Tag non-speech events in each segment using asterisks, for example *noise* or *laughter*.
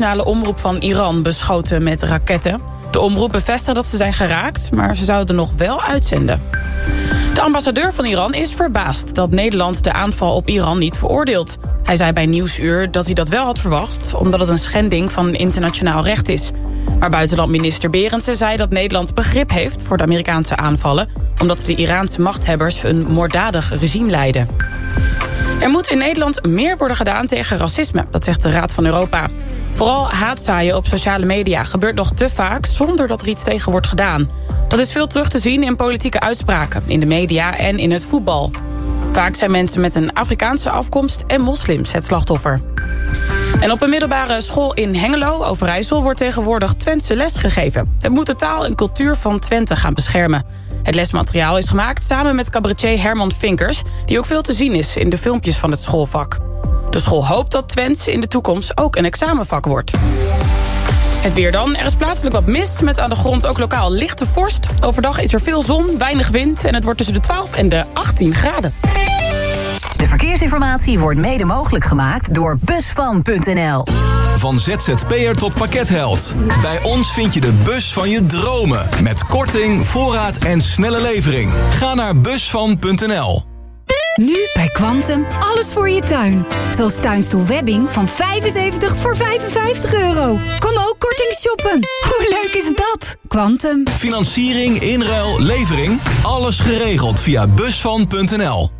nationale omroep van Iran beschoten met raketten. De omroep bevestigt dat ze zijn geraakt, maar ze zouden nog wel uitzenden. De ambassadeur van Iran is verbaasd dat Nederland de aanval op Iran niet veroordeelt. Hij zei bij Nieuwsuur dat hij dat wel had verwacht... omdat het een schending van internationaal recht is. Maar buitenlandminister Berendsen zei dat Nederland begrip heeft... voor de Amerikaanse aanvallen... omdat de Iraanse machthebbers een moorddadig regime leiden. Er moet in Nederland meer worden gedaan tegen racisme, dat zegt de Raad van Europa. Vooral haatzaaien op sociale media gebeurt nog te vaak zonder dat er iets tegen wordt gedaan. Dat is veel terug te zien in politieke uitspraken, in de media en in het voetbal. Vaak zijn mensen met een Afrikaanse afkomst en moslims het slachtoffer. En op een middelbare school in Hengelo, Overijssel... wordt tegenwoordig Twentse les gegeven. Het moet de taal en cultuur van Twente gaan beschermen. Het lesmateriaal is gemaakt samen met cabaretier Herman Vinkers... die ook veel te zien is in de filmpjes van het schoolvak. De school hoopt dat Twents in de toekomst ook een examenvak wordt. Het weer dan. Er is plaatselijk wat mist, met aan de grond ook lokaal lichte vorst. Overdag is er veel zon, weinig wind en het wordt tussen de 12 en de 18 graden. De verkeersinformatie wordt mede mogelijk gemaakt door Busvan.nl. Van ZZP'er tot pakketheld. Bij ons vind je de bus van je dromen. Met korting, voorraad en snelle levering. Ga naar busvan.nl. Nu bij Quantum alles voor je tuin. Zoals tuinstoel Webbing van 75 voor 55 euro. Kom ook korting shoppen. Hoe leuk is dat? Quantum. Financiering, inruil, levering. Alles geregeld via busvan.nl.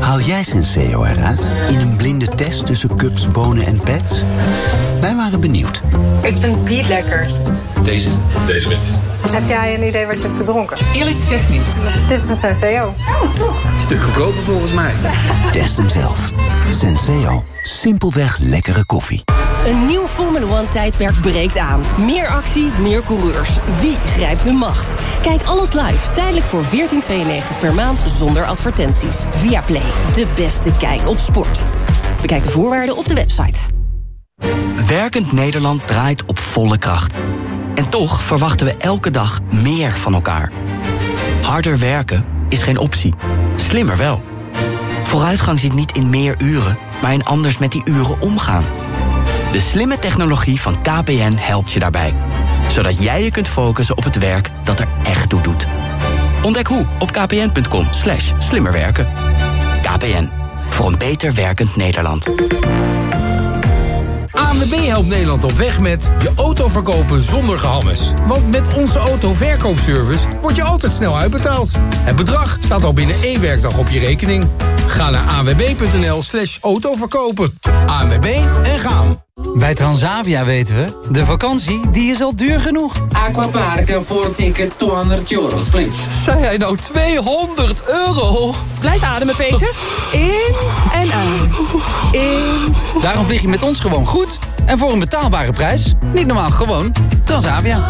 Haal jij Senseo eruit in een blinde test tussen cups, bonen en pets? Wij waren benieuwd. Ik vind die het lekkerst. Deze. Deze wit. Heb jij een idee wat je hebt gedronken? Eerlijk gezegd niet. Dit is een Senseo. Oh, toch? Stuk goedkoper volgens mij. Test hem zelf. Senseo. Simpelweg lekkere koffie. Een nieuw Formula One tijdperk breekt aan. Meer actie, meer coureurs. Wie grijpt de macht? Kijk alles live, tijdelijk voor 14,92 per maand zonder advertenties. Via Play, de beste kijk op sport. Bekijk de voorwaarden op de website. Werkend Nederland draait op volle kracht. En toch verwachten we elke dag meer van elkaar. Harder werken is geen optie. Slimmer wel. Vooruitgang zit niet in meer uren, maar in anders met die uren omgaan. De slimme technologie van KPN helpt je daarbij. Zodat jij je kunt focussen op het werk dat er echt toe doet. Ontdek hoe op kpn.com slash slimmerwerken. KPN, voor een beter werkend Nederland. ANWB helpt Nederland op weg met je auto verkopen zonder gehammes. Want met onze autoverkoopservice wordt je altijd snel uitbetaald. Het bedrag staat al binnen één werkdag op je rekening. Ga naar anwb.nl slash autoverkopen. ANWB en gaan. Bij Transavia weten we, de vakantie die is al duur genoeg. Aquaparken voor tickets 200 euro, please. Zei hij nou 200 euro? Blijf ademen, Peter. In en uit. In. Daarom vlieg je met ons gewoon goed. En voor een betaalbare prijs. Niet normaal, gewoon Transavia.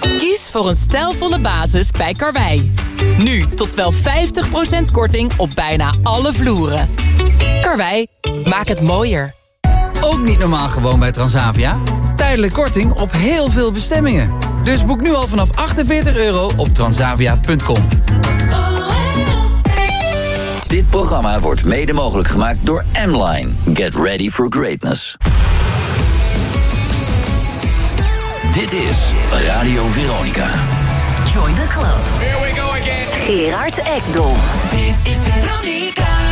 Kies voor een stijlvolle basis bij Karwei. Nu tot wel 50% korting op bijna alle vloeren. Karwei, maak het mooier. Ook niet normaal gewoon bij Transavia. Tijdelijk korting op heel veel bestemmingen. Dus boek nu al vanaf 48 euro op transavia.com. Dit programma wordt mede mogelijk gemaakt door M-Line. Get ready for greatness. Dit is Radio Veronica. Join the club. Here we go again. Gerard Ekdom. Dit is Veronica.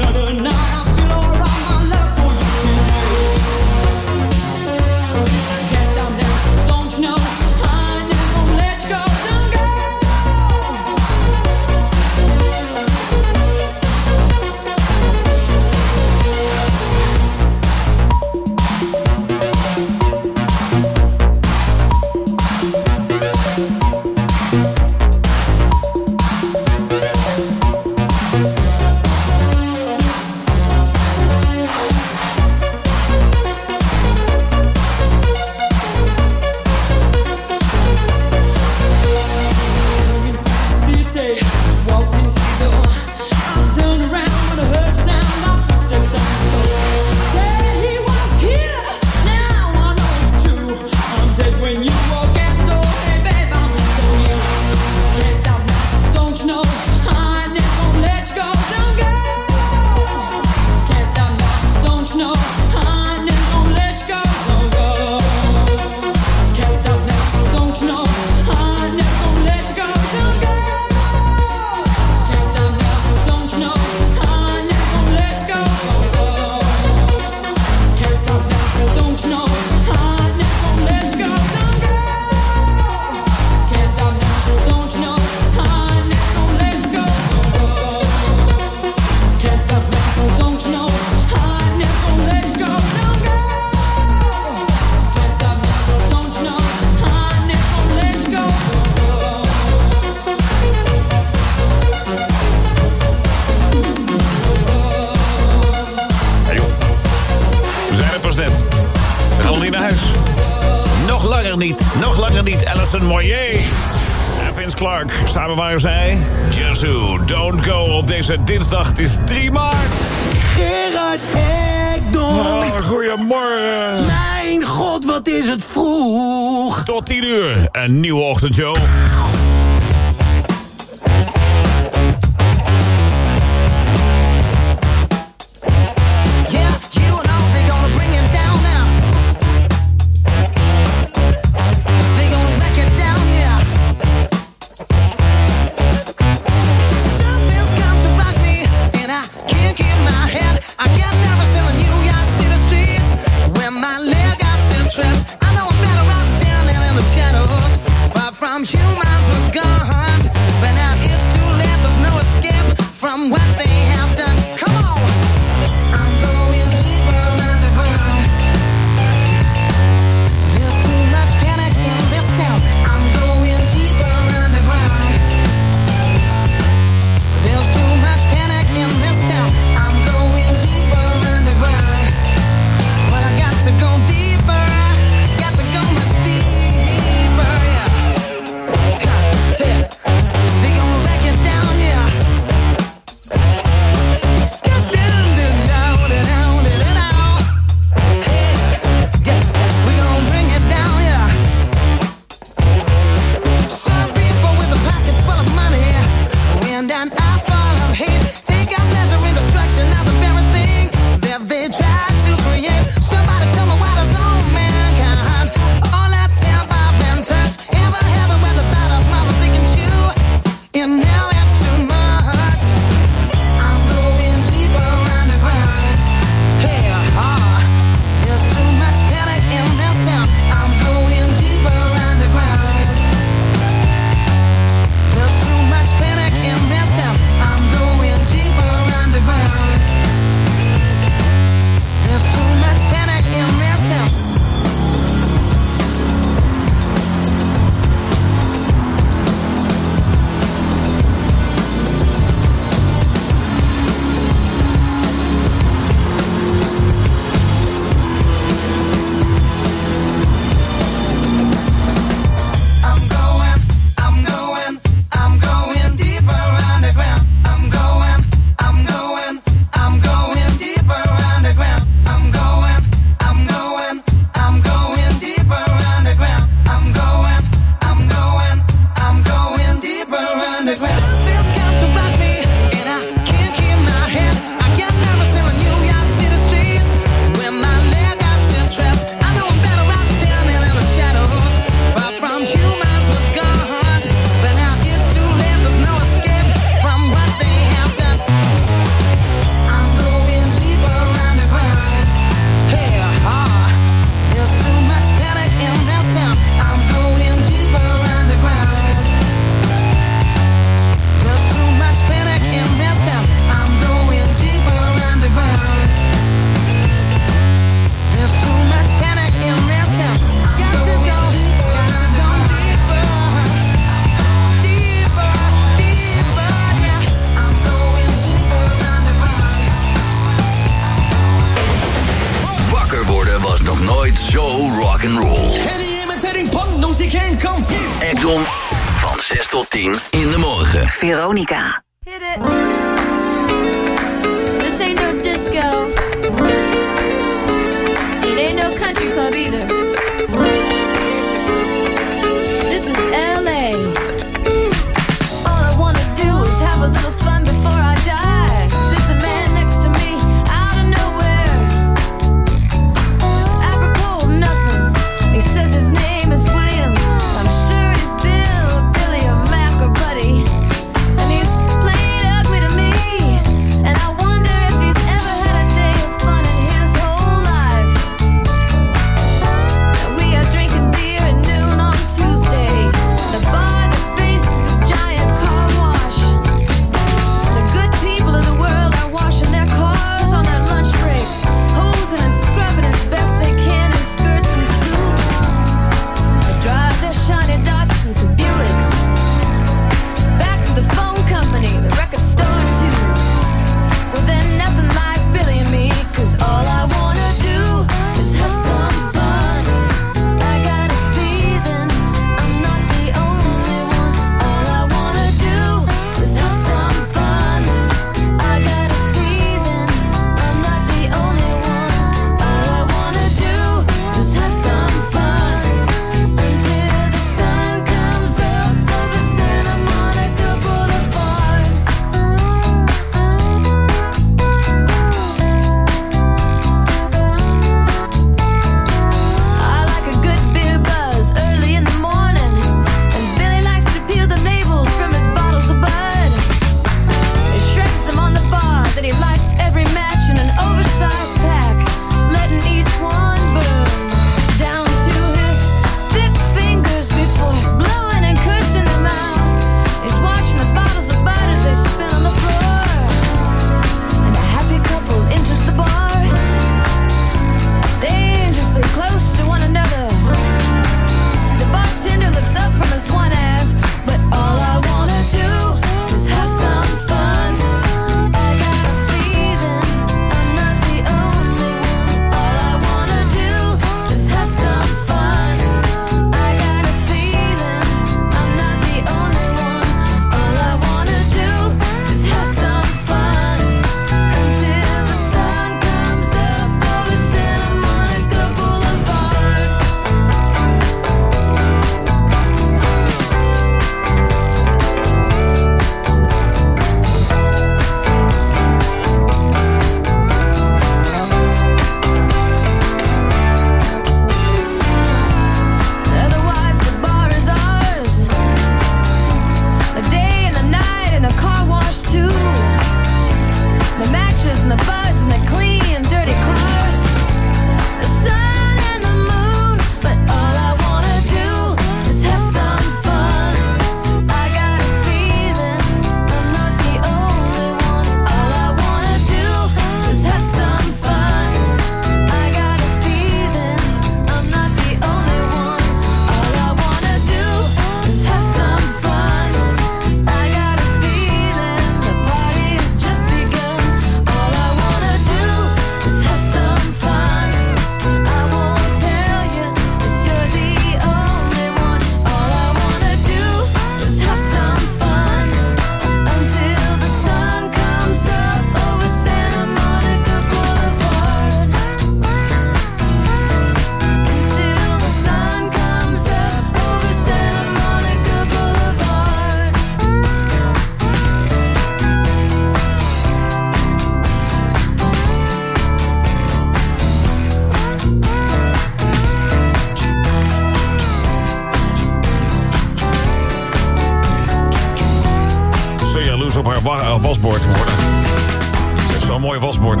Jaloers op haar wa- eh, wasbord worden. Ze heeft zo'n mooi wasbord.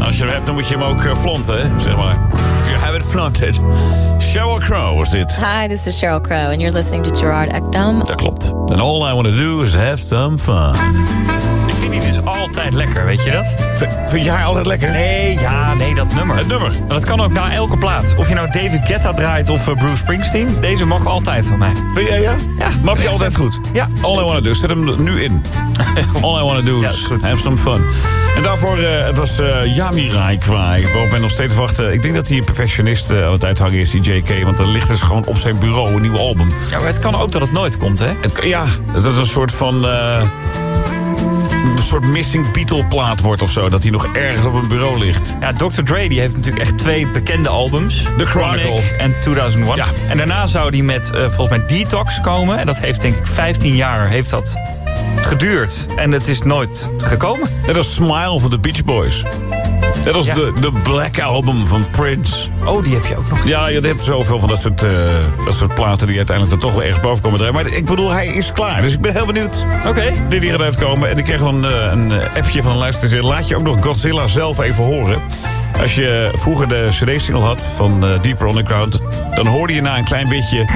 Als je hem hebt, dan moet je hem ook eh, flaunten, hè, zeg maar. If you have it flaunted. Sheryl Crow was dit. Hi, this is Cheryl Crow, and you're listening to Gerard Ekdom. Dat klopt. And all I want to do is have some fun. Vind die dus altijd lekker, weet je dat? vind jij altijd lekker? Nee, ja, nee, dat nummer. Het nummer? Dat kan ook na elke plaat. Of je nou David Guetta draait of eh, Bruce Springsteen. Deze mag altijd van mij. Ben jij ja? Ja. Mag je altijd goed? Ja. All I want to do. Zet hem nu in. *laughs* All I want to do is is have some fun. En daarvoor, eh, het was eh Yami Raikwaai. Waarop wij nog steeds wachten. Ik denk dat hij een perfectionist eh, aan het uithangen is, die JK. Want er ligt dus gewoon op zijn bureau een nieuw album. Ja, maar het kan ook dat het nooit komt, hè? Het, ja, dat het een soort van... een soort missing Beatle plaat wordt of zo. Dat hij nog ergens op een bureau ligt. Ja, Dr. Dre die heeft natuurlijk echt twee bekende albums. The Chronicle. en 2001. Ja. En daarna zou hij met, eh, volgens mij, Detox komen. En dat heeft denk ik 15 jaar heeft dat geduurd. En het is nooit gekomen. Net als Smile van de Beach Boys. Net als Ja. de, de Black Album van Prince. Oh, die heb je ook nog. Ja, je hebt zoveel van dat soort, eh, dat soort platen die uiteindelijk er toch wel ergens boven komen drijven. Maar ik bedoel, hij is klaar. Dus ik ben heel benieuwd. Oké. Die die gaat uitkomen. En ik kreeg wel een, eh, een eh, appje van een luisteraar. Laat je ook nog Godzilla zelf even horen. Als je vroeger de CD-single had van eh, Deeper Underground... dan hoorde je na een klein beetje...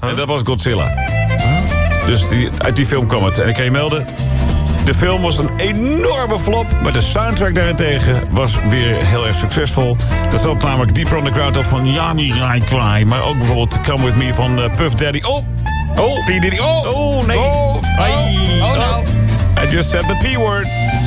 En dat was Godzilla. Dus die, uit die film kwam het. En ik kan je melden... De film was een enorme flop, maar de soundtrack daarentegen was weer heel erg succesvol. Dat helpt namelijk Deeper Underground op van Yami Raikwai, maar ook bijvoorbeeld Come With Me van eh, Puff Daddy. Oh, oh, P. Diddy. Oh, Oh, nee. Oh, Ai. oh, nou. I just said the P-word.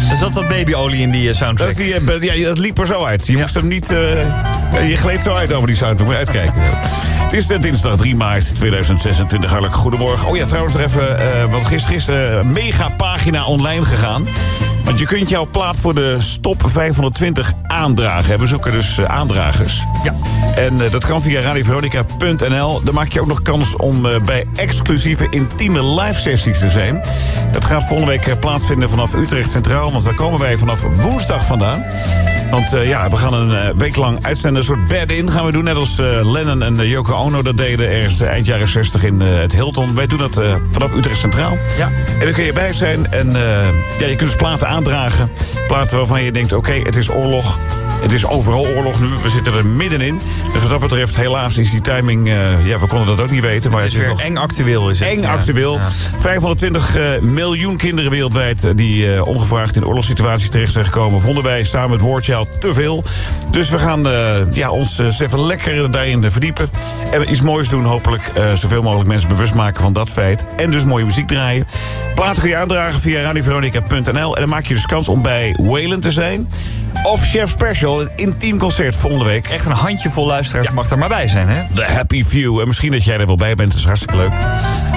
Er zat wat babyolie in die eh, Dat, soundtrack. die, eh, ja, dat liep er zo uit. Je moest hem niet... eh, je gleed zo uit over die soundtrack. Moet je uitkijken. Het is dinsdag 3 maart 2026. Hartelijk goedemorgen. Oh ja, trouwens nog even... want gisteren is een mega pagina online gegaan. Want je kunt jouw plaat voor de Stop 520 aandragen. We zoeken dus eh, aandragers. Ja. En eh, dat kan via radioveronica.nl. Dan maak je ook nog kans om eh, bij exclusieve intieme live sessies te zijn. Dat gaat volgende week plaatsvinden vanaf Utrecht Centraal. Want daar komen wij vanaf woensdag vandaan. Want eh, ja, we gaan een eh, week lang uitzenden. Een soort bed-in gaan we doen. Net als eh, Lennon en Yoko Ono dat deden ergens eind jaren 60 in het Hilton. Wij doen dat vanaf Utrecht Centraal. Ja. En dan kun je bij zijn. En ja, je kunt dus platen aandragen. Platen waarvan je denkt, oké, het is oorlog. Het is overal oorlog nu. We zitten er middenin. Dus wat dat betreft, helaas is die timing... eh, ja, we konden dat ook niet weten. Maar Het is weer nog eng actueel, is het. eng Ja. actueel. Ja. 520 eh, miljoen kinderen wereldwijd... eh, die ongevraagd in oorlogssituaties terecht zijn gekomen... vonden wij samen met War Child te veel. Dus we gaan ja, ons even lekker daarin verdiepen. En iets moois doen, hopelijk. zoveel mogelijk mensen bewust maken van dat feit. En dus mooie muziek draaien. Platen kun je aandragen via radioveronica.nl. En dan maak je dus kans om bij Wayland te zijn. Of Chef Special, een intiem concert volgende week. Echt een handjevol luisteraars mag er maar bij zijn, hè? The Happy Few. En misschien dat jij er wel bij bent, dat is hartstikke leuk.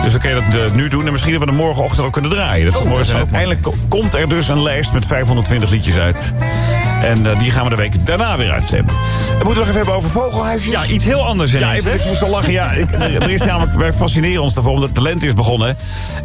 Dus dan kun je dat eh, nu doen. En misschien dat we er morgenochtend ook kunnen draaien. Dat zou Oh, mooi zijn. Uiteindelijk ko- komt er dus een lijst met 520 liedjes uit. En eh, die gaan we de week daarna weer uitzenden. En moeten we nog even hebben over vogelhuisjes? Ja, iets heel anders Ja, ineens, ik, moest al lachen. Ja, ik- er, er is namelijk, wij fascineren ons daarvoor omdat de lente is begonnen.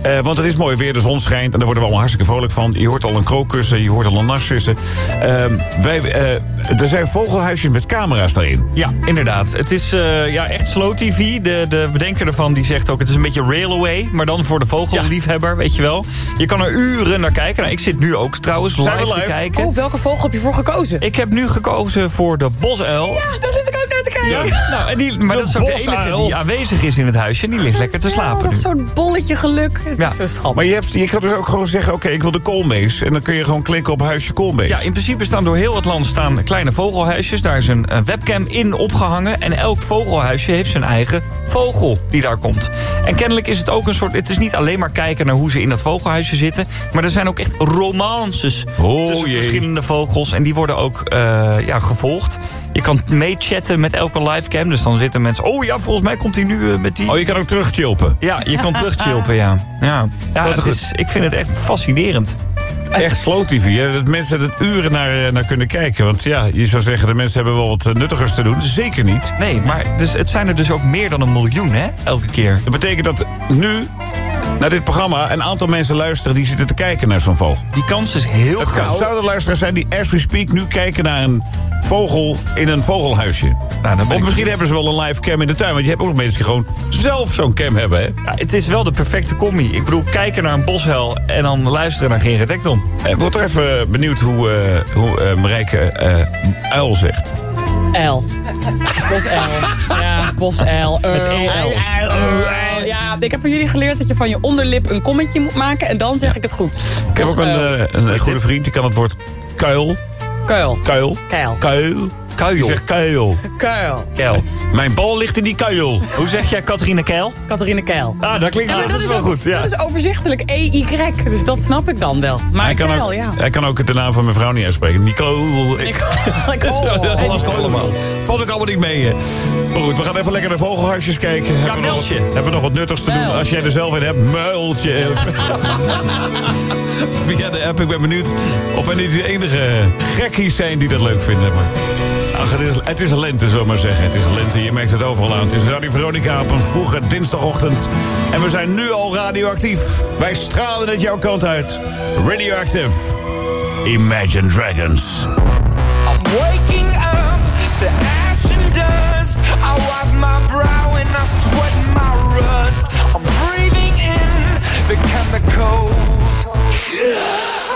Eh, want het is mooi weer, de zon schijnt en daar worden we allemaal hartstikke vrolijk van. Je hoort al een krookkussen, je hoort al een narcissen. Ehm wij, eh, er zijn vogelhuisjes met camera's daarin. Ja, inderdaad. Het is eh, ja, echt slow TV. De, de bedenker ervan die zegt ook... het is een beetje railway, maar dan voor de vogelliefhebber, weet je wel. Je kan er uren naar kijken. Nou, ik zit nu ook trouwens live, we te kijken. Oh, welke vogel heb je voor gekozen? Ik heb nu gekozen voor de bosuil. Ja, daar zit ik ook te kijken. Ja, nou, en die, maar De dat is ook de enige die aanwezig is in het huisje. En die ligt lekker te slapen nu. dat soort bolletje geluk. Het Ja. is zo schattig. Maar je, hebt, je kan dus ook gewoon zeggen, oké, ik wil de koolmees. En dan kun je gewoon klikken op huisje koolmees. Ja, in principe staan door heel het land staan kleine vogelhuisjes. Daar is een, een webcam in opgehangen. En elk vogelhuisje heeft zijn eigen vogel die daar komt. En kennelijk is het ook een soort... Het is niet alleen maar kijken naar hoe ze in dat vogelhuisje zitten. Maar er zijn ook echt romances Oh, tussen jee. verschillende vogels. En die worden ook eh, ja, gevolgd. Je kan meechatten met elke livecam. Dus dan zitten mensen... Oh ja, volgens mij komt hij nu eh, met die... Oh, je kan ook terugchilpen. Ja, je kan terugchilpen, ja. Ja, ja het is, ik vind het echt fascinerend. Echt slow TV, hè? dat mensen er uren naar, eh, naar kunnen kijken. Want ja, je zou zeggen, de mensen hebben wel wat eh, nuttigers te doen. Zeker niet. Nee, maar dus, het zijn er dus ook meer dan een miljoen, hè? Elke keer. Dat betekent dat nu, naar dit programma, een aantal mensen luisteren... die zitten te kijken naar zo'n vogel. Die kans is heel Het groot. zouden luisteraars zijn die as we speak nu kijken naar een vogel in een vogelhuisje. Nou, of misschien hebben ze wel een live cam in de tuin. Want je hebt ook nog mensen die gewoon zelf zo'n cam hebben. Hè? Ja, het is wel de perfecte combi. Ik bedoel, kijken naar een boshel en dan luisteren naar Gerrit Ekdom. Ik word toch even benieuwd hoe, eh hoe eh, Marijke eh, uil zegt. L. Bos L. Ja, Bos L. EL. Earl. Ja, ik heb van jullie geleerd dat je van je onderlip een kommetje moet maken... en dan zeg ik het goed. Ik heb ook een, L. eh, een goede vriend, die kan het woord kuil. Kuil. Kuil. Kuil. Kuil. Kuil. Die zegt kuil. Kuil. Keil. Mijn bal ligt in die kuil. Hoe zeg jij Catharine Keil? Catharine Keil. Ah, dat klinkt Ja, dat, is wel ook- goed. Ja. Dat is overzichtelijk EY, dus dat snap ik dan wel. Maar hij, kan Keil, ook, ja. hij kan ook de naam van mijn vrouw niet uitspreken. Nicole. Ik, oh, *laughs* dat lastig allemaal. Valt ik allemaal niet mee. hè. Maar goed, we gaan even lekker naar vogelhuisjes kijken. hebben, we nog hebben we nog wat nuttigs te doen? Als jij er zelf in hebt, muiltje. *laughs* Via de app. Ik ben benieuwd of wij niet de enige gekkies zijn die dat leuk vinden. Maar het, is, het is lente, zullen we maar zeggen. Het is lente, je merkt het overal aan. Het is Radio Veronica op een vroege dinsdagochtend. En we zijn nu al radioactief. Wij stralen het jouw kant uit. Radioactive. Imagine Dragons. Waking up to ash and dust. I wipe my brow and I sweat my rust. I'm breathing in the chemicals. I'm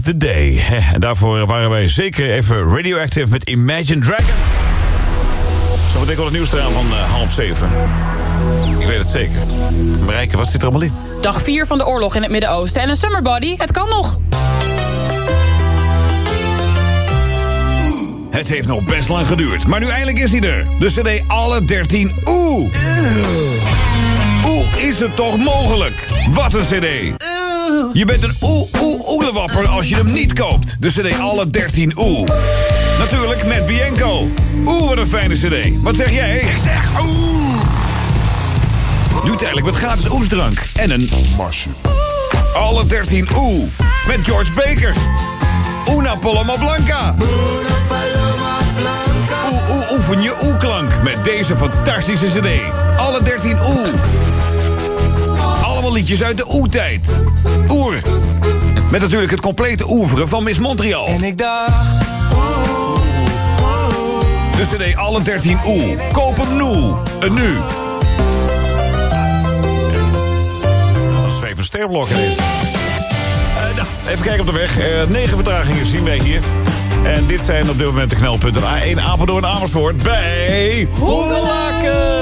save the day. *laughs* En daarvoor waren wij zeker even radioactive met Imagine Dragon. Zo meteen komt het nieuws eraan van eh, half zeven. Ik weet het zeker. Marijke, wat zit er allemaal in? Dag 4 van de oorlog in het Midden-Oosten en een summer body. Het kan nog. Het heeft nog best lang geduurd, maar nu eindelijk is hij er. De cd Alle 13 Oeh. Oeh, is het toch mogelijk? Wat een cd. Je bent een oeh oeh oelewapper als je hem niet koopt. De cd Alle 13 Oeh. Natuurlijk met Bianco. Oeh, wat een fijne cd. Wat zeg jij? Ik zeg oeh. Nu tijdelijk met gratis oesdrank en een masje. Alle 13 Oeh. Met George Baker. Una Paloma Blanca. Oeh, oeh, oefen je oeklank met deze fantastische cd. Alle 13 oeh. Allemaal liedjes uit de oeh-tijd. Oer. Met natuurlijk het complete oeveren van Miss Montreal. En ik dacht... De cd Alle 13 oeh. Koop hem nu. En nu. Dat is even ineens. Eh, nou, even kijken op de weg. Eh, negen vertragingen zien wij hier. En dit zijn op dit moment de knelpunten. A1 Apeldoorn Amersfoort bij... Hoevelaken!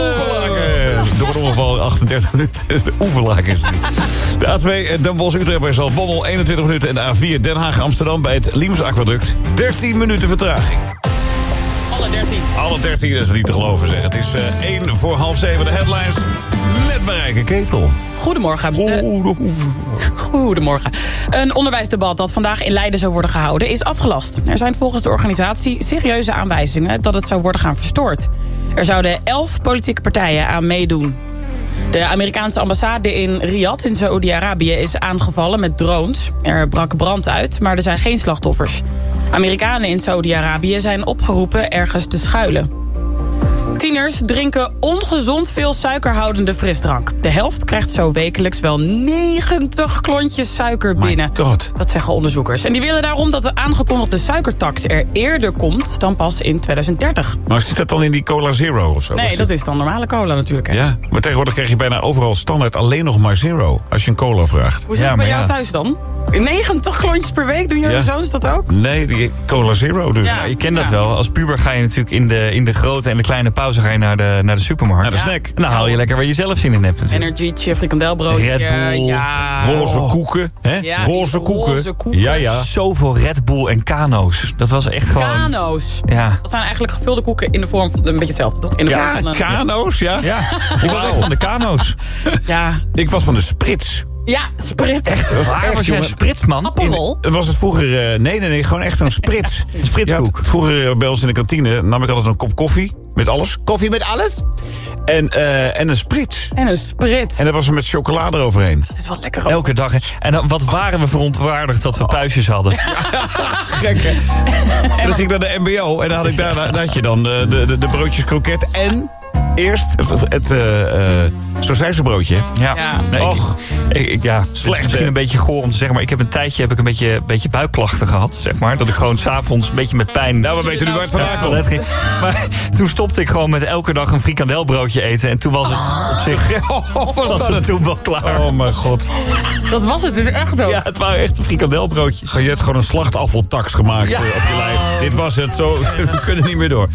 Door een ongeval 38 minuten. Oevelaken is het niet. De A2 Den Bosch Utrecht bij Zaltbommel 21 minuten. En de A4 Den Haag Amsterdam bij het Liemers Aquaduct 13 minuten vertraging. Alle 13. Alle 13 dat is niet te geloven zeg. Het is eh 1 voor half 7 de headlines met Marijke Ketel. Goedemorgen. Eh, Goedemorgen. Een onderwijsdebat dat vandaag in Leiden zou worden gehouden is afgelast. Er zijn volgens de organisatie serieuze aanwijzingen dat het zou worden gaan verstoord. Er zouden elf politieke partijen aan meedoen. De Amerikaanse ambassade in Riyadh in Saoedi-Arabië is aangevallen met drones. Er brak brand uit, maar er zijn geen slachtoffers. Amerikanen in Saoedi-Arabië zijn opgeroepen ergens te schuilen. Tieners drinken ongezond veel suikerhoudende frisdrank. De helft krijgt zo wekelijks wel 90 klontjes suiker binnen. God. Dat zeggen onderzoekers. En die willen daarom dat de aangekondigde suikertax er eerder komt dan pas in 2030. Maar zit dat dan in die Cola Zero of zo? Nee, dat is dan normale cola natuurlijk. Hè? Ja, maar tegenwoordig krijg je bijna overal standaard alleen nog maar Zero. Als je een cola vraagt. Hoe zit het bij jou thuis dan? 90 klontjes per week? Doen jullie Ja. zoons dat ook? Nee, die Cola Zero dus. Ja, Je kent dat wel. Als puber ga je natuurlijk in de, in de grote en de kleine pauze ga je naar de, naar de supermarkt. Naar de snack. En dan haal je lekker waar je zelf zin in hebt natuurlijk. Energietje, frikandelbroodje. Red Bull, ja. Roze koeken, hè? Ja, roze, koeken. roze koeken. Ja, ja. Zoveel Red Bull en kano's. Dat was echt gewoon... Kano's. Ja. Dat zijn eigenlijk gevulde koeken in de vorm van... Een beetje hetzelfde, toch? In de Ja, vorm van een, kano's, ja. Ja, ik was echt van de kano's. Ja, Ik was van de sprits. Ja sprit. Was Waar echt, was jij spritsman? Appelrol. Het was het vroeger... eh, nee, nee, nee, gewoon echt een *laughs* sprits. Spritskoek. Ja, vroeger eh, bij ons in de kantine nam ik altijd een kop koffie. Met alles. Koffie met alles. En, eh, en een sprits. En een sprit. En dat was er met chocolade eroverheen. Dat is wel lekker ook. Elke dag. En wat waren we verontwaardigd dat we puistjes hadden. *laughs* Gek, hè? En dan ging ik naar de mbo en dan had ik daar, daar had je dan de, de, de, de broodjes kroket en eerst het, het eh eh sausijzenbroodje. Ja. Ja. Nee, Och. ik, ja, het is Slecht, misschien een beetje goor om te zeggen, maar ik heb een tijdje heb ik een beetje, een beetje buikklachten gehad, zeg maar. Dat ik gewoon s'avons een beetje met pijn... Nou, we weten nu waar het vandaan Ja, komt. ging. Maar *laughs* toen stopte ik gewoon met elke dag een frikandelbroodje eten. En toen was het op zich *laughs* Oh, wat *laughs* was het toen wel klaar. Oh mijn god. Dat was het dus echt ook. Ja, het waren echt frikandelbroodjes. Je hebt gewoon een slachtaffeltax gemaakt Ja. eh, op je lijf. Dit was het, zo, we kunnen niet meer door.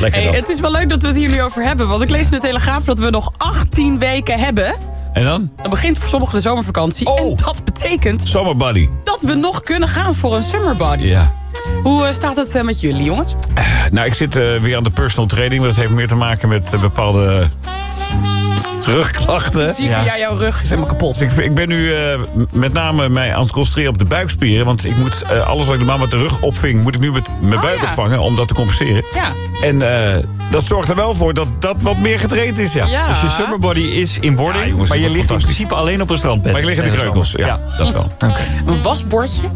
Lekker Hey, dan. het is wel leuk dat we het hier nu over hebben. Want ik lees in de Telegraaf dat we nog 18 weken hebben. En dan? Dan begint voor sommigen de zomervakantie. Oh. En dat betekent Summer buddy. dat we nog kunnen gaan voor een summer body. Ja. Hoe eh, staat het eh, met jullie, jongens? Nou, ik zit eh, weer aan de personal training. Maar dat heeft meer te maken met eh, bepaalde rugklachten. Zie ja, jouw rug is helemaal kapot. Dus ik, ik ben nu eh, met name mij aan het concentreren op de buikspieren. Want ik moet eh, alles wat ik normaal met de rug opving... moet ik nu met mijn Oh, buik ja. opvangen om dat te compenseren. Ja. En eh, dat zorgt er wel voor dat dat wat meer getraind is, ja. Ja. Dus je summerbody is in wording, Ja, jongens, maar je ligt in principe alleen op een strandbed. Maar ik lig in de kreukels, ja, dat wel. Een wasbordje.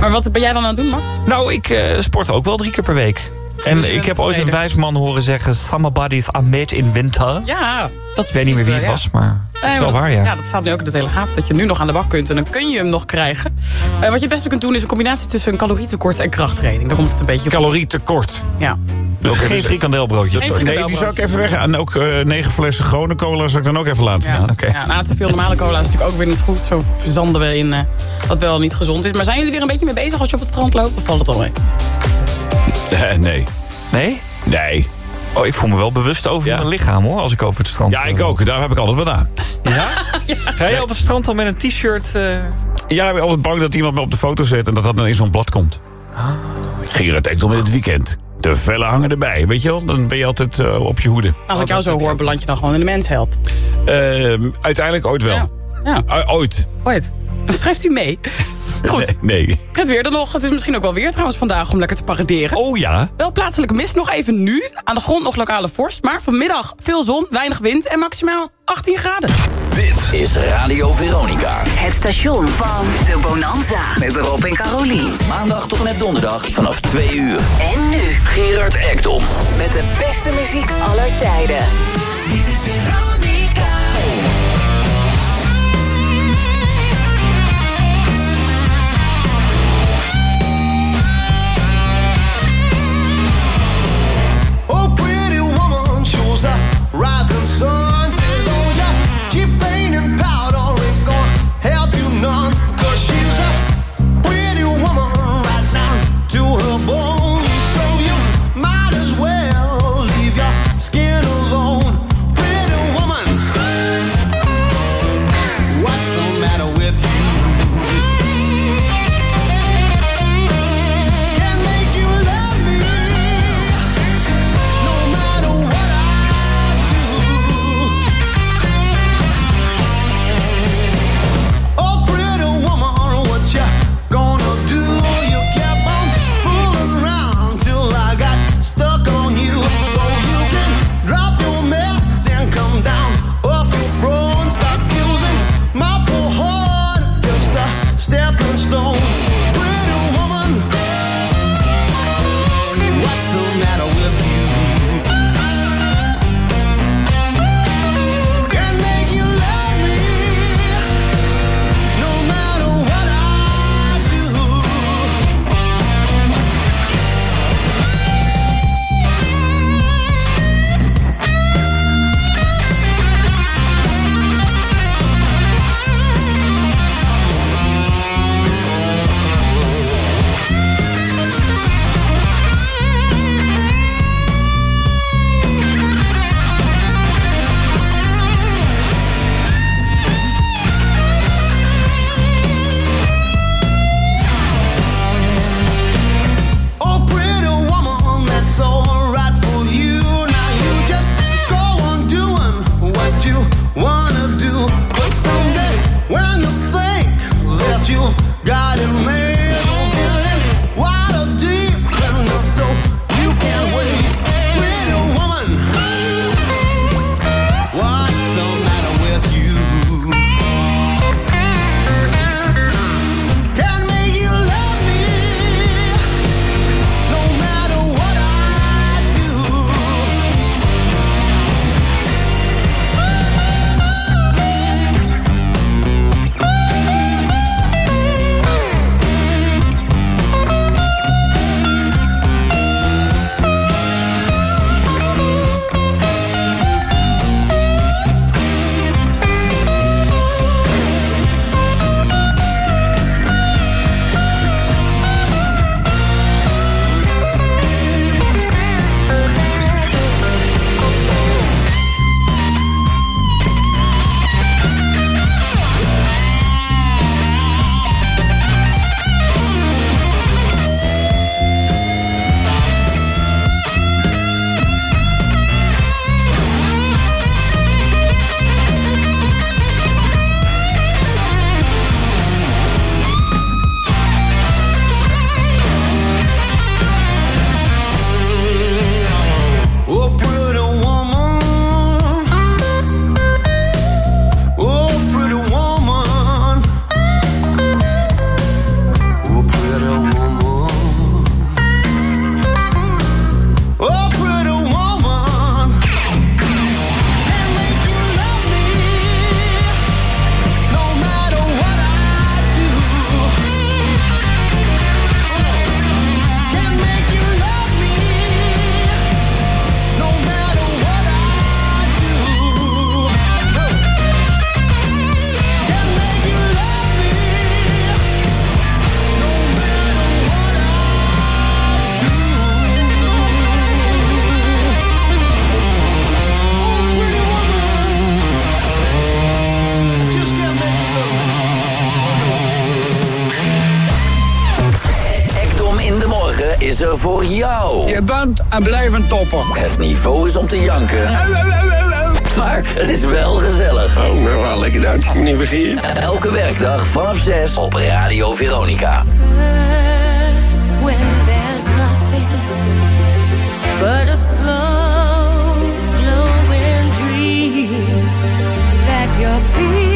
Maar wat ben jij dan aan het doen, Mark? Nou, ik eh, sport ook wel drie keer per week. En Dus ik heb ooit een wijs man horen zeggen... Summer bodies are made in winter. Ja, dat Ik weet niet meer wie het ja. was, maar dat is wel waar, dat- ja. Ja, dat staat nu ook in de Telegraaf. Dat je nu nog aan de bak kunt. En dan kun je hem nog krijgen. Eh, wat je het beste kunt doen is een combinatie tussen een calorietekort en krachttraining. Daar komt het een beetje op. Calorietekort. Ja. Dus geen dus- frikandelbroodjes. Geen Nee, die zou ik even weg. En ook eh, negen flessen gewone cola zou ik dan ook even laten Ja, staan. Oké. ja, na te veel normale cola is natuurlijk ook weer niet goed. Zo verzanden we in eh, wat wel niet gezond is. Maar zijn jullie weer een beetje mee bezig als je op het strand loopt? Of valt het al mee? *laughs* Eh, nee. Nee? Nee. Oh, ik voel me wel bewust over Ja. mijn lichaam, hoor, als ik over het strand... Ja, ik eh, ook. Daar heb ik altijd wat aan. *laughs* Ja? Ga je op het strand dan met een t-shirt... eh, Ja, ik ben altijd bang dat iemand me op de foto zet... en dat dat dan in zo'n blad komt. Gerard Ekdom in het weekend. De vellen hangen erbij, weet je wel? Dan ben je altijd eh, op je hoede. Als ik jou zo hoor, beland je dan gewoon in de mensheld. Ehm, uiteindelijk ooit wel. Ja. Ooit. Ooit. Schrijft u mee? Goed. Nee. nee. Het weer dan nog. Het is misschien ook wel weer trouwens vandaag om lekker te paraderen. Oh ja. Wel plaatselijke mist nog even nu. Aan de grond nog lokale vorst. Maar vanmiddag veel zon, weinig wind en maximaal 18 graden. Dit is Radio Veronica. Het station van de Bonanza. Met Rob en Carolien. Maandag tot en met donderdag vanaf 2 uur. En nu Gerard Ekdom. met de beste muziek aller tijden. Dit is Veronica. En blijft een topper. Het niveau is om te janken. Maar het is wel gezellig. Oh, nou wel lekker dat. Meneer Begier. Elke werkdag vanaf 6 op Radio Veronica. when there's nothing but a slow glowing dream that your fear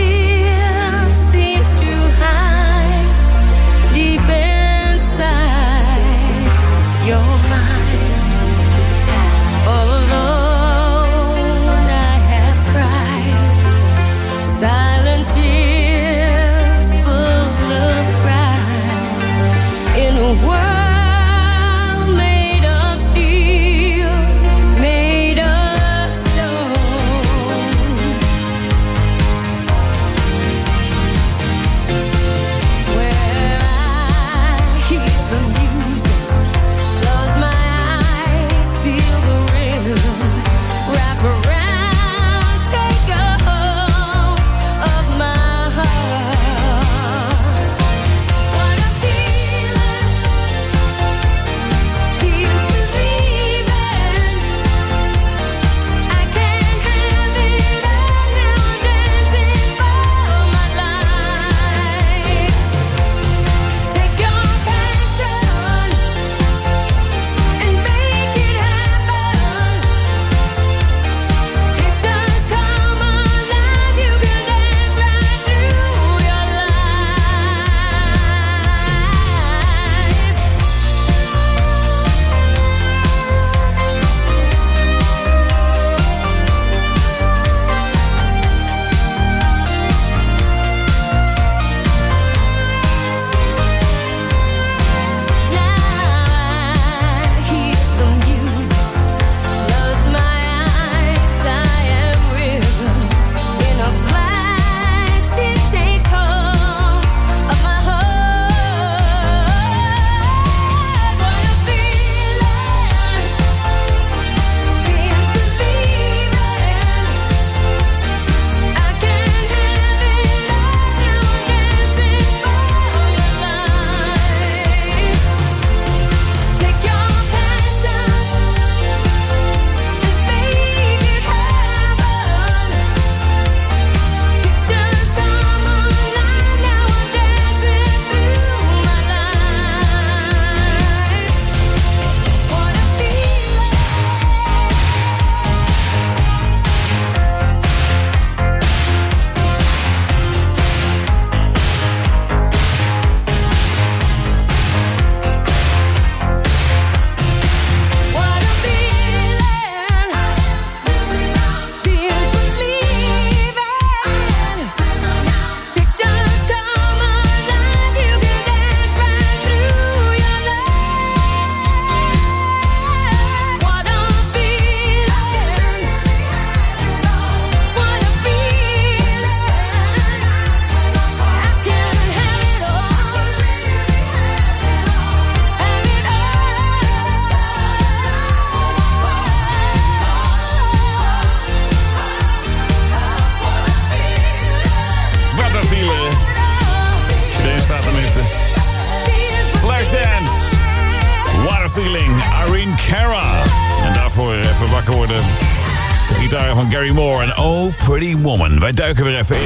Pretty Woman. Wij duiken weer even in...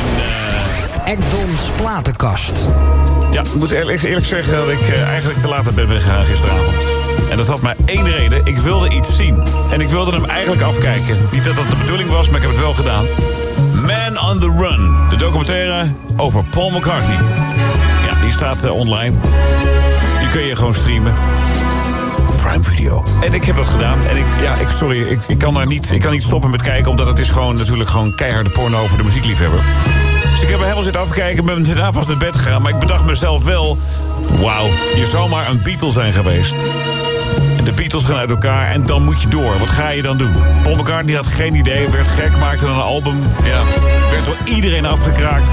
eh, Ekdoms platenkast. Ja, ik moet eerlijk, eerlijk zeggen dat ik eh, eigenlijk te laat ben gegaan gisteravond. En dat had maar één reden. Ik wilde iets zien. En ik wilde hem eigenlijk afkijken. Niet dat dat de bedoeling was, maar ik heb het wel gedaan. Man on the Run. De documentaire over Paul McCartney. Ja, die staat eh, online. Die kun je gewoon streamen. Prime Video. En ik heb dat gedaan. En ik, ja, ik, sorry, ik, ik, kan daar niet, ik kan niet stoppen met kijken... omdat het is gewoon natuurlijk gewoon keiharde porno voor de muziekliefhebber. Dus ik heb er helemaal zitten afkijken, ben daarna pas naar bed gegaan. Maar ik bedacht mezelf wel... Wauw, je zou maar een Beatle zijn geweest. En de Beatles gaan uit elkaar en dan moet je door. Wat ga je dan doen? Paul McCartney had geen idee, werd gek, maakte een album. Ja, werd door iedereen afgekraakt.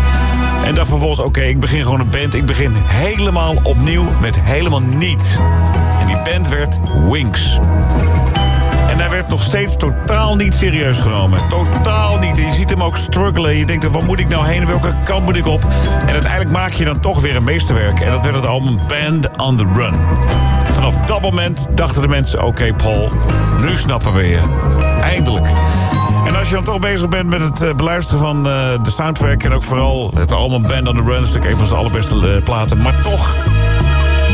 En dacht vervolgens, oké, ik begin gewoon een band. Ik begin helemaal opnieuw met helemaal niets. Band werd Wings. En hij werd nog steeds totaal niet serieus genomen. Totaal niet. En je ziet hem ook struggelen. Je denkt, waar moet ik nou heen? Welke kant moet ik op? En uiteindelijk maak je dan toch weer een meesterwerk. En dat werd het album Band on the Run. vanaf dat moment dachten de mensen... oké Paul, nu snappen we je. Eindelijk. En als je dan toch bezig bent met het eh, beluisteren van eh, de soundtrack... en ook vooral het album Band on the Run... is natuurlijk een van zijn allerbeste eh, platen. Maar toch,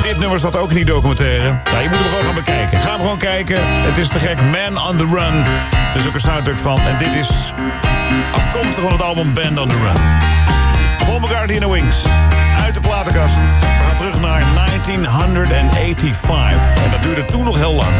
dit nummer staat ook in die documentaire. Nou, je moet hem gewoon gaan bekijken. Ga hem gewoon kijken. Het is te gek. Man on the Run. Het is ook een soundtrack van. En dit is afkomstig van het album Band on the Run. Paul McCartney Wings. Uit de platenkast. We gaan terug naar 1985. En dat duurde toen nog heel lang.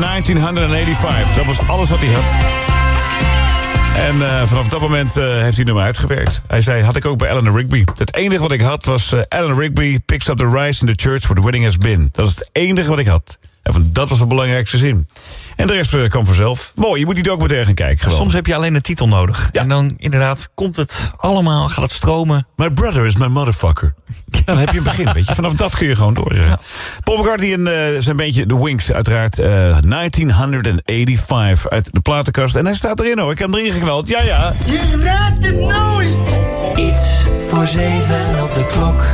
Left alive in 1985. Dat was alles wat hij had. En eh, vanaf dat moment eh, heeft hij nummer uitgewerkt. Hij zei, had ik ook bij Eleanor Rigby. Het enige wat ik had was... Eleanor Rigby picks up the rise in the church where the wedding has been. Dat is het enige wat ik had. En van, dat was de belangrijkste zin. En de rest eh, kwam vanzelf. Mooi, je moet die documentaire gaan kijken. Gewoon. Soms heb je alleen een titel nodig. En dan inderdaad komt het allemaal, gaat het stromen. My brother is my motherfucker. Ja, *laughs* dan heb je een begin, weet je. Vanaf dat kun je gewoon door. eh. Paul McCartney en eh, zijn bandje The Wings, uiteraard. eh, 1985 uit de platenkast. En hij staat erin hoor, ik heb hem erin geknald. Ja, ja. Je raadt het nooit. Iets voor zeven op de klok.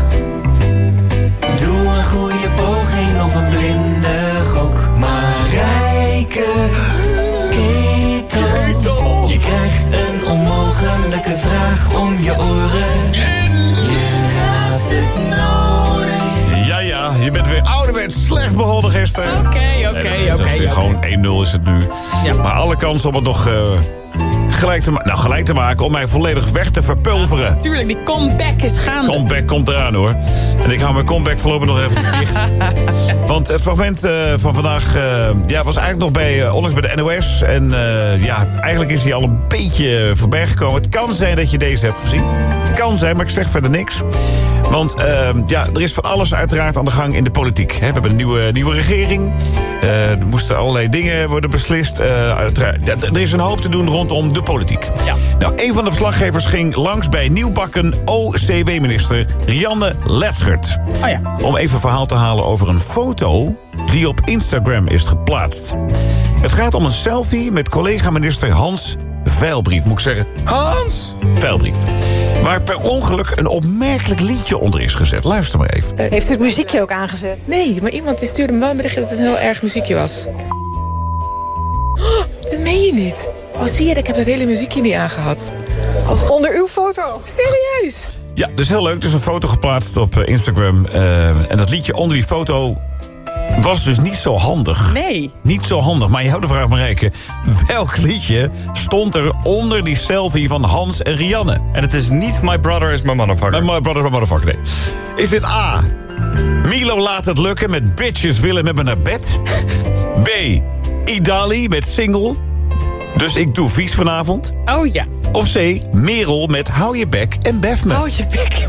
belachelijke vraag om je oren. Je het. Ja, ja, je bent weer ouderwets slecht beholden gisteren. Oké, oké, oké. Gewoon 1-0 is het nu. Maar alle kansen om het nog... Eh, gelijk, te nou, gelijk te maken... om mij volledig weg te verpulveren. Tuurlijk, die comeback is gaande. Comeback komt eraan hoor. En ik hou mijn comeback voorlopig nog even dicht. *laughs* Want het fragment eh, van vandaag eh, ja, was eigenlijk nog bij, uh, onlangs bij de NOS. En ja, eigenlijk is hij al een beetje voorbij gekomen. Het kan zijn dat je deze hebt gezien. Het kan zijn, maar ik zeg verder niks. Want eh, ja, er is van alles uiteraard aan de gang in de politiek. hè. We hebben een nieuwe, nieuwe regering. Eh, er moesten allerlei dingen worden beslist. Ja, er is een hoop te doen rondom de politiek. Nou, een van de verslaggevers ging langs bij nieuwbakken OCW-minister Rianne Letschert. Oh ja. Om even verhaal te halen over een foto die op Instagram is geplaatst. Het gaat om een selfie met collega-minister Hans Veilbrief, moet ik zeggen. Hans! Veilbrief. Waar per ongeluk een opmerkelijk liedje onder is gezet. Luister maar even. Heeft het muziekje ook aangezet? Nee, maar iemand die stuurde me wel een berichtje dat het een heel erg muziekje was. Oh, dat meen je niet. Oh, zie je, ik heb dat hele muziekje niet aangehad. Onder uw foto? Serieus? Ja, dus heel leuk. Er is een foto geplaatst op eh, Instagram. eh, en dat liedje onder die foto was dus niet zo handig. Nee. Niet zo handig. Maar je houdt de vraag, Marijke. Welk liedje stond er onder die selfie van Hans en Rianne? En het is niet My Brother is My Motherfucker. My Brother is My Motherfucker, nee. Is dit A. Milo laat het lukken met bitches willen met me naar bed? B. Idali met single? Dus ik doe vies vanavond? Oh ja. Of C. Merel met hou je bek en bef me? Hou je bek. *laughs*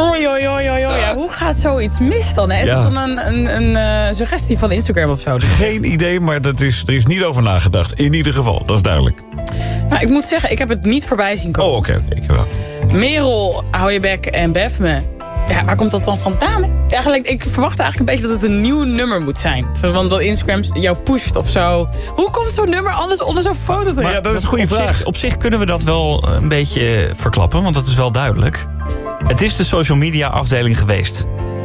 Oei, oei, oei, oei. Ja, hoe gaat zoiets mis dan? Hè? Is Ja. het dan een, een, een eh, suggestie van Instagram of zo? Geen idee, maar dat is, er is niet over nagedacht. In ieder geval, dat is duidelijk. Nou, ik moet zeggen, ik heb het niet voorbij zien komen. Oh, oké. oké, ik wel. Merel, hou je bek en bef me. Ja, waar komt dat dan vandaan? hè? Eigenlijk, ik verwacht eigenlijk een beetje dat het een nieuw nummer moet zijn. Want dat Instagram jou pusht of zo. Hoe komt zo'n nummer anders onder zo'n foto terecht? op Zich, op zich kunnen we dat wel eh, een beetje verklappen, want dat is wel duidelijk. Het is de social media afdeling geweest.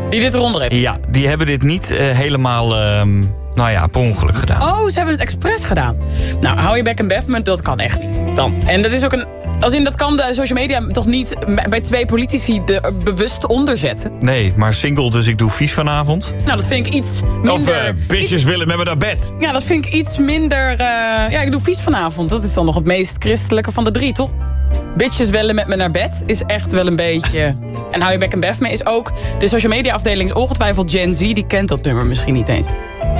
Die dit eronder heeft? Ja, die hebben dit niet eh, helemaal, ehm, nou ja, per ongeluk gedaan. Oh, ze hebben het expres gedaan. Nou, hou je bek en bef me, dat kan echt niet. Dan. En dat is ook een... Als in, dat kan de social media toch niet bij twee politici er bewust onderzetten. Nee, maar single, dus ik doe vies vanavond. Nou, dat vind ik iets minder... Of eh, bitches willen met me naar bed. Ja, dat vind ik iets minder... eh, ja, ik doe vies vanavond. Dat is dan nog het meest christelijke van de drie, toch? Bitches willen met me naar bed is echt wel een beetje... En hou je bek en bef me is ook... De social media afdeling is ongetwijfeld Gen Z. Die kent dat nummer misschien niet eens.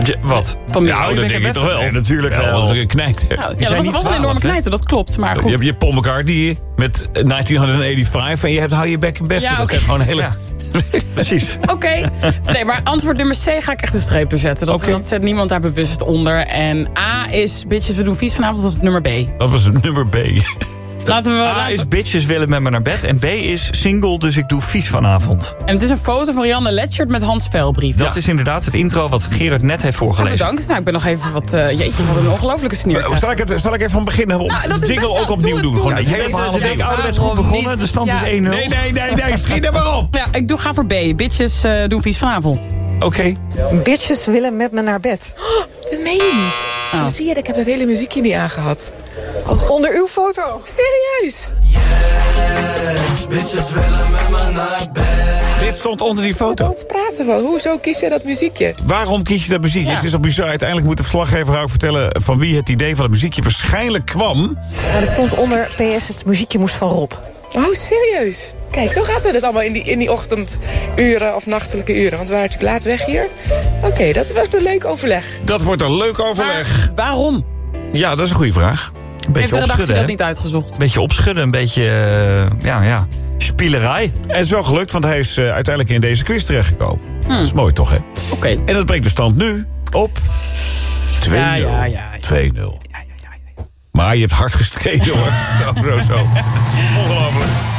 Je- wat? Van Ja, dat denk ik toch wel. Nee, natuurlijk Ja, wel. dat was een knijt. Nou, ja, dat was, was een enorme knijter, dat klopt. Maar Je goed. hebt je Paul McCartney met 1985 en je hebt hou je bek en bef. Ja, dat oké. zijn gewoon hele... *laughs* Precies. Oké, nee, maar antwoord nummer C ga ik echt een streep door zetten. Dat, dat zet niemand daar bewust onder. En A is, bitches, we doen vies vanavond, dat is nummer B. Dat was het nummer B. *laughs* Laten we... A laten- is bitches willen met me naar bed. En B is single, dus ik doe vies vanavond. En het is een foto van Rianne Letchert met Hans Velbrief. Dat is inderdaad het intro wat Gerard net heeft voorgelezen. bedankt. Nou, ik ben nog even wat... eh, jeetje, wat een ongelofelijke sneer. Eh, Zal ik, het, zal ik even van begin hebben? Nou, dat de is jingle best ook opnieuw doe doen? het, Gewoon doe het Ja, ja, opnieuw. ja, ouderwets goed begonnen. niet? De stand Ja. is 1-0. Nee, nee, nee, nee. Schiet er maar op. Ja, ik doe, ga voor B. Bitches eh, doen vies vanavond. Oké. Bitches willen met me naar bed. Oh, dat meen je niet. Oh, zie je, ik heb dat hele muziekje niet aangehad. Onder uw foto? Serieus? Bitches willen met me naar bed. Dit stond onder die foto. Wat praten we? Hoezo kies je dat muziekje? Waarom kies je dat muziekje? Ja. Het is op bizar. Uiteindelijk moet de verslaggever ook vertellen... van wie het idee van het muziekje waarschijnlijk kwam. Nou, er stond onder PS het muziekje moest van Rob. Oh, serieus? Kijk, zo gaat het dus allemaal in die, in die ochtenduren of nachtelijke uren. Want we waren natuurlijk laat weg hier. Oké, dat was een leuk overleg. Dat wordt een leuk overleg. Maar waarom? Ja, dat is een goede vraag. Een Heeft de redactie opschudden, dat niet uitgezocht? Een beetje opschudden, een beetje, eh, ja, ja, spielerij. En het is wel gelukt, want hij is eh, uiteindelijk in deze quiz terechtgekomen. Hmm. Dat is mooi toch, hè? Oké. En dat brengt de stand nu op 2-0. Ja, ja, ja, 2-0. Maar je hebt hard gestreden, hoor. *laughs* zo, zo, zo. *laughs* Ongelooflijk.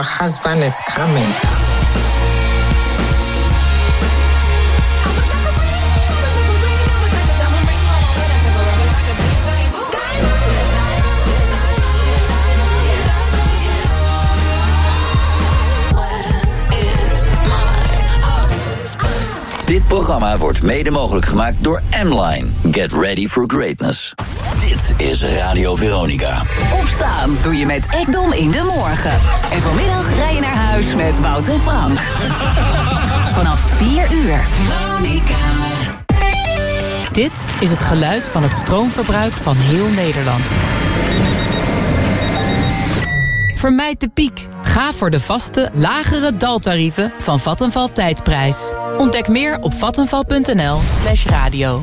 Your husband is coming. Dit programma wordt mede mogelijk gemaakt door M-Line. Get ready for greatness. Dit is Radio Veronica. Opstaan doe je met Ekdom in de morgen. En vanmiddag rij je naar huis met Wout en Frank. *laughs* Vanaf 4 uur. Dit is het geluid van het stroomverbruik van heel Nederland. Vermijd de piek. Ga voor de vaste, lagere daltarieven van Vattenval Tijdprijs. Ontdek meer op vattenval.nl slash radio.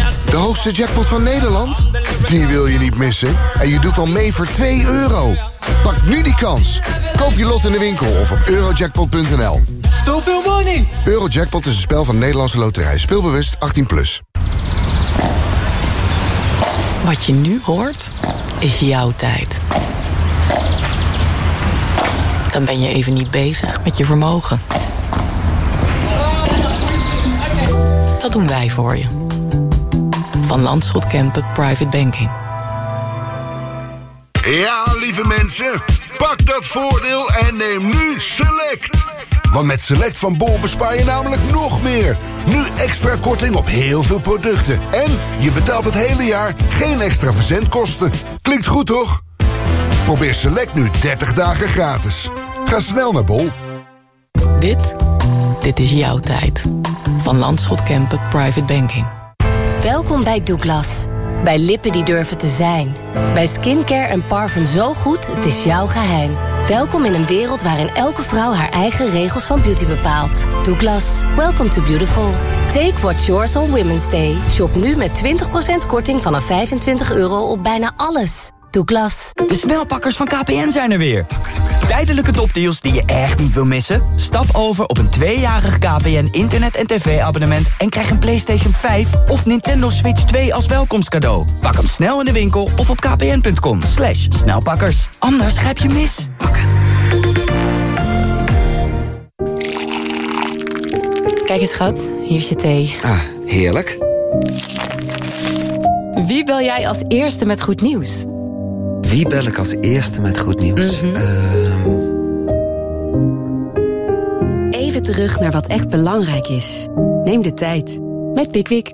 De hoogste jackpot van Nederland? Die wil je niet missen. En je doet al mee voor 2 euro. Pak nu die kans. Koop je lot in de winkel of op eurojackpot.nl. Zoveel money! Eurojackpot is een spel van Nederlandse Loterij. Speelbewust 18+. Plus. Wat je nu hoort, is jouw tijd. Dan ben je even niet bezig met je vermogen. Dat doen wij voor je. Van Landschot Kempen Private Banking. Ja, lieve mensen, pak dat voordeel en neem nu Select. Want met Select van Bol bespaar je namelijk nog meer. Nu extra korting op heel veel producten. En je betaalt het hele jaar geen extra verzendkosten. Klinkt goed, toch? Probeer Select nu 30 dagen gratis. Ga snel naar Bol. Dit, dit is jouw tijd. Van Landschot Kempen Private Banking. Welkom bij Douglas. Bij lippen die durven te zijn. Bij skincare en parfum zo goed, het is jouw geheim. Welkom in een wereld waarin elke vrouw haar eigen regels van beauty bepaalt. Douglas, welcome to beautiful. Take what's yours on Women's Day. Shop nu met 20% korting vanaf 25 euro op bijna alles. Douglas. De snelpakkers van KPN zijn er weer. Tijdelijke topdeals die je echt niet wil missen? Stap over op een tweejarig KPN internet- en tv-abonnement... en krijg een PlayStation 5 of Nintendo Switch 2 als welkomstcadeau. Pak hem snel in de winkel of op kpn.com. Slash snelpakkers. Anders grijp je mis. Kijk eens schat, hier is je thee. Ah, heerlijk. Wie bel jij als eerste met goed nieuws? Wie bel ik als eerste met goed nieuws? Mhm. Ehm, Even terug naar wat echt belangrijk is. Neem de tijd. Met Pickwick.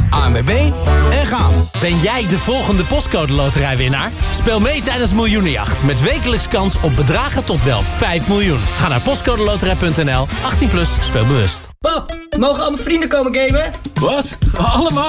ANWB en gaan. Ben jij de volgende postcode loterijwinnaar? Speel mee tijdens Miljoenenjacht met wekelijks kans op bedragen tot wel 5 miljoen. Ga naar postcodeloterij.nl, 18 plus, speel bewust. Pap, mogen al mijn vrienden komen gamen? Wat? Allemaal?